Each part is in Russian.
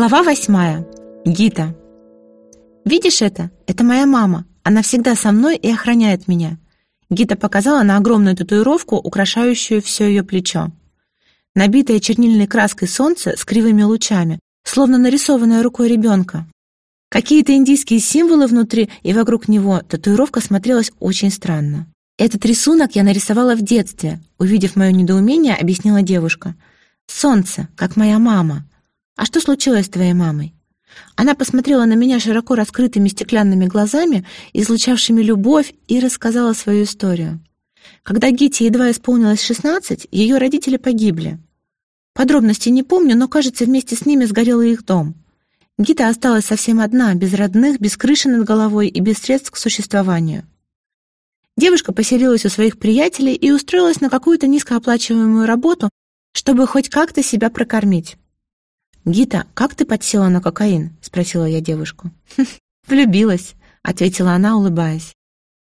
Глава восьмая. Гита. «Видишь это? Это моя мама. Она всегда со мной и охраняет меня». Гита показала на огромную татуировку, украшающую все ее плечо. Набитое чернильной краской солнце с кривыми лучами, словно нарисованное рукой ребенка. Какие-то индийские символы внутри и вокруг него татуировка смотрелась очень странно. «Этот рисунок я нарисовала в детстве», увидев мое недоумение, объяснила девушка. «Солнце, как моя мама». «А что случилось с твоей мамой?» Она посмотрела на меня широко раскрытыми стеклянными глазами, излучавшими любовь, и рассказала свою историю. Когда Гите едва исполнилось шестнадцать, ее родители погибли. Подробностей не помню, но, кажется, вместе с ними сгорел их дом. Гита осталась совсем одна, без родных, без крыши над головой и без средств к существованию. Девушка поселилась у своих приятелей и устроилась на какую-то низкооплачиваемую работу, чтобы хоть как-то себя прокормить. «Гита, как ты подсела на кокаин?» — спросила я девушку. «Хм, «Влюбилась», — ответила она, улыбаясь.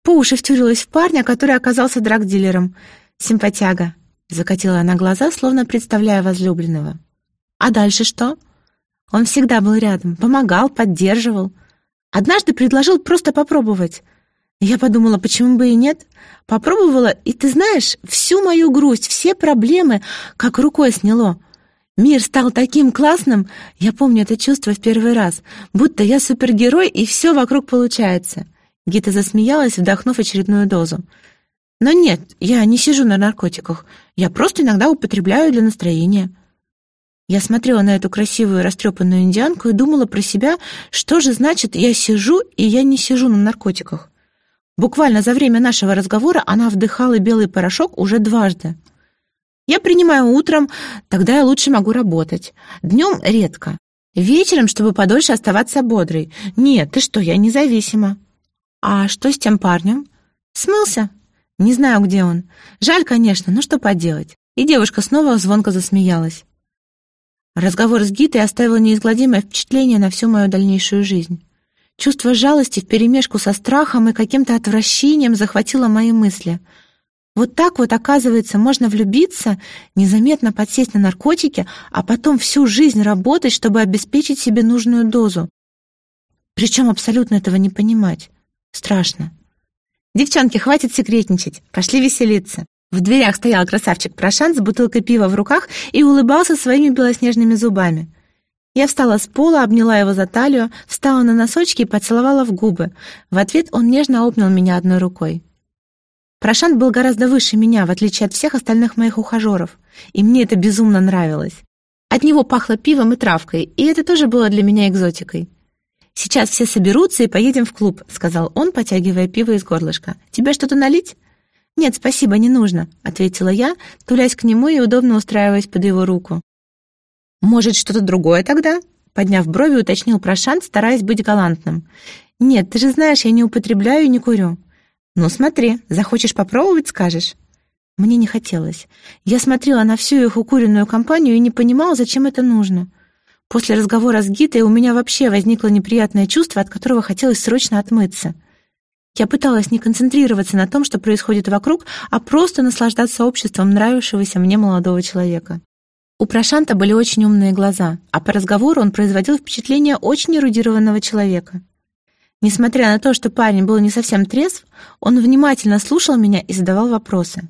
По уши втюрилась в парня, который оказался драгдилером. «Симпатяга», — закатила она глаза, словно представляя возлюбленного. «А дальше что?» Он всегда был рядом, помогал, поддерживал. Однажды предложил просто попробовать. Я подумала, почему бы и нет. Попробовала, и ты знаешь, всю мою грусть, все проблемы как рукой сняло. Мир стал таким классным, я помню это чувство в первый раз, будто я супергерой, и все вокруг получается. Гита засмеялась, вдохнув очередную дозу. Но нет, я не сижу на наркотиках, я просто иногда употребляю для настроения. Я смотрела на эту красивую растрепанную индианку и думала про себя, что же значит «я сижу, и я не сижу на наркотиках». Буквально за время нашего разговора она вдыхала белый порошок уже дважды. Я принимаю утром, тогда я лучше могу работать. Днем редко. Вечером, чтобы подольше оставаться бодрой. Нет, ты что, я независима. А что с тем парнем? Смылся? Не знаю, где он. Жаль, конечно, но что поделать. И девушка снова звонко засмеялась. Разговор с Гитой оставил неизгладимое впечатление на всю мою дальнейшую жизнь. Чувство жалости вперемешку со страхом и каким-то отвращением захватило мои мысли — вот так вот, оказывается, можно влюбиться, незаметно подсесть на наркотики, а потом всю жизнь работать, чтобы обеспечить себе нужную дозу. Причем абсолютно этого не понимать. Страшно. «Девчонки, хватит секретничать. Пошли веселиться». В дверях стоял красавчик Прошан с бутылкой пива в руках и улыбался своими белоснежными зубами. Я встала с пола, обняла его за талию, встала на носочки и поцеловала в губы. В ответ он нежно обнял меня одной рукой. Прошант был гораздо выше меня, в отличие от всех остальных моих ухажеров, и мне это безумно нравилось. От него пахло пивом и травкой, и это тоже было для меня экзотикой. «Сейчас все соберутся и поедем в клуб», — сказал он, потягивая пиво из горлышка. «Тебе что-то налить?» «Нет, спасибо, не нужно», — ответила я, тулясь к нему и удобно устраиваясь под его руку. «Может, что-то другое тогда?» Подняв брови, уточнил Прошант, стараясь быть галантным. «Нет, ты же знаешь, я не употребляю и не курю». «Ну смотри, захочешь попробовать, скажешь». Мне не хотелось. Я смотрела на всю их укуренную компанию и не понимала, зачем это нужно. После разговора с Гитой у меня вообще возникло неприятное чувство, от которого хотелось срочно отмыться. Я пыталась не концентрироваться на том, что происходит вокруг, а просто наслаждаться обществом нравившегося мне молодого человека. У Прошанта были очень умные глаза, а по разговору он производил впечатление очень эрудированного человека. Несмотря на то, что парень был не совсем трезв, он внимательно слушал меня и задавал вопросы.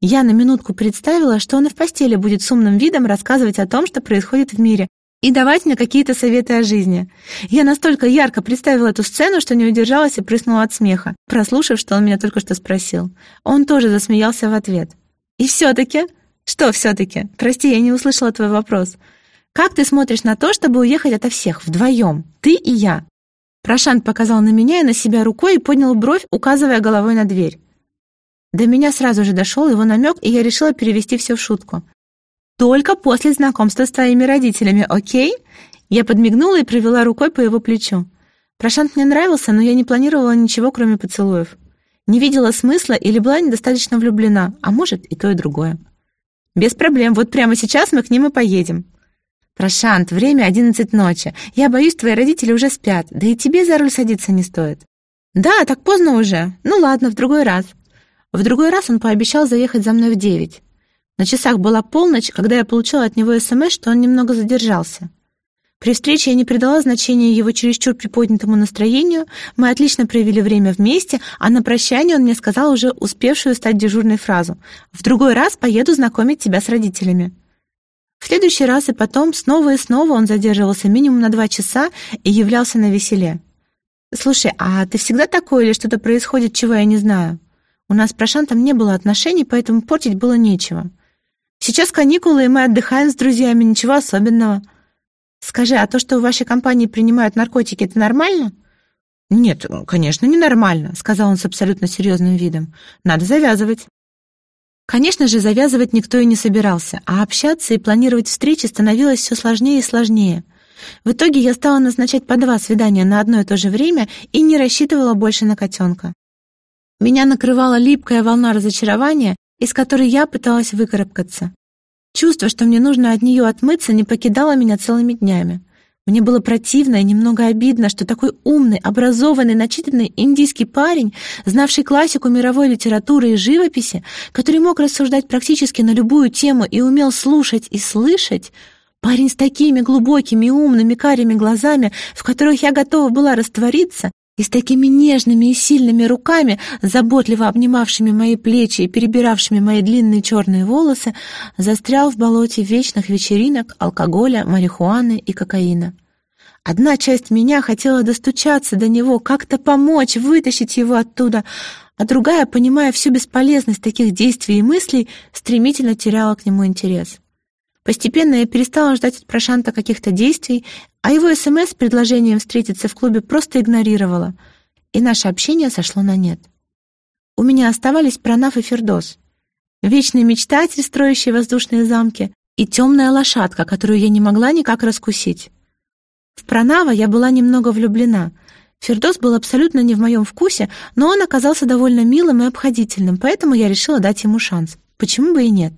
Я на минутку представила, что он и в постели будет с умным видом рассказывать о том, что происходит в мире, и давать мне какие-то советы о жизни. Я настолько ярко представила эту сцену, что не удержалась и прыснула от смеха, прослушав, что он меня только что спросил. Он тоже засмеялся в ответ. «И все-таки?» «Что все-таки? Прости, я не услышала твой вопрос. Как ты смотришь на то, чтобы уехать ото всех, вдвоем, ты и я?» Прошант показал на меня и на себя рукой и поднял бровь, указывая головой на дверь. До меня сразу же дошел его намек, и я решила перевести все в шутку. «Только после знакомства с твоими родителями, окей?» Я подмигнула и провела рукой по его плечу. Прошант мне нравился, но я не планировала ничего, кроме поцелуев. Не видела смысла или была недостаточно влюблена, а может и то, и другое. «Без проблем, вот прямо сейчас мы к ним и поедем», «Прошант, время одиннадцать ночи. Я боюсь, твои родители уже спят. Да и тебе за руль садиться не стоит». «Да, так поздно уже. Ну ладно, в другой раз». В другой раз он пообещал заехать за мной в девять. На часах была полночь, когда я получила от него СМС, что он немного задержался. При встрече я не придала значения его чересчур приподнятому настроению, мы отлично провели время вместе, а на прощание он мне сказал уже успевшую стать дежурной фразу «В другой раз поеду знакомить тебя с родителями». В следующий раз и потом снова и снова он задерживался минимум на два часа и являлся на веселе. «Слушай, а ты всегда такой или что-то происходит, чего я не знаю? У нас с Прошантом не было отношений, поэтому портить было нечего. Сейчас каникулы, и мы отдыхаем с друзьями, ничего особенного». Скажи, а то, что в вашей компании принимают наркотики, это нормально? Нет, конечно, ненормально, сказал он с абсолютно серьезным видом. Надо завязывать. Конечно же, завязывать никто и не собирался, а общаться и планировать встречи становилось все сложнее и сложнее. В итоге я стала назначать по два свидания на одно и то же время и не рассчитывала больше на котенка. Меня накрывала липкая волна разочарования, из которой я пыталась выкарабкаться. Чувство, что мне нужно от нее отмыться, не покидало меня целыми днями. Мне было противно и немного обидно, что такой умный, образованный, начитанный индийский парень, знавший классику мировой литературы и живописи, который мог рассуждать практически на любую тему и умел слушать и слышать, парень с такими глубокими умными карими глазами, в которых я готова была раствориться, и с такими нежными и сильными руками, заботливо обнимавшими мои плечи и перебиравшими мои длинные черные волосы, застрял в болоте вечных вечеринок, алкоголя, марихуаны и кокаина. Одна часть меня хотела достучаться до него, как-то помочь, вытащить его оттуда, а другая, понимая всю бесполезность таких действий и мыслей, стремительно теряла к нему интерес. Постепенно я перестала ждать от Прошанта каких-то действий, а его СМС с предложением встретиться в клубе просто игнорировала, и наше общение сошло на нет. У меня оставались Пронав и Фердос, вечный мечтатель, строящий воздушные замки, и темная лошадка, которую я не могла никак раскусить. В Пронава я была немного влюблена. Фердос был абсолютно не в моем вкусе, но он оказался довольно милым и обходительным, поэтому я решила дать ему шанс. Почему бы и нет?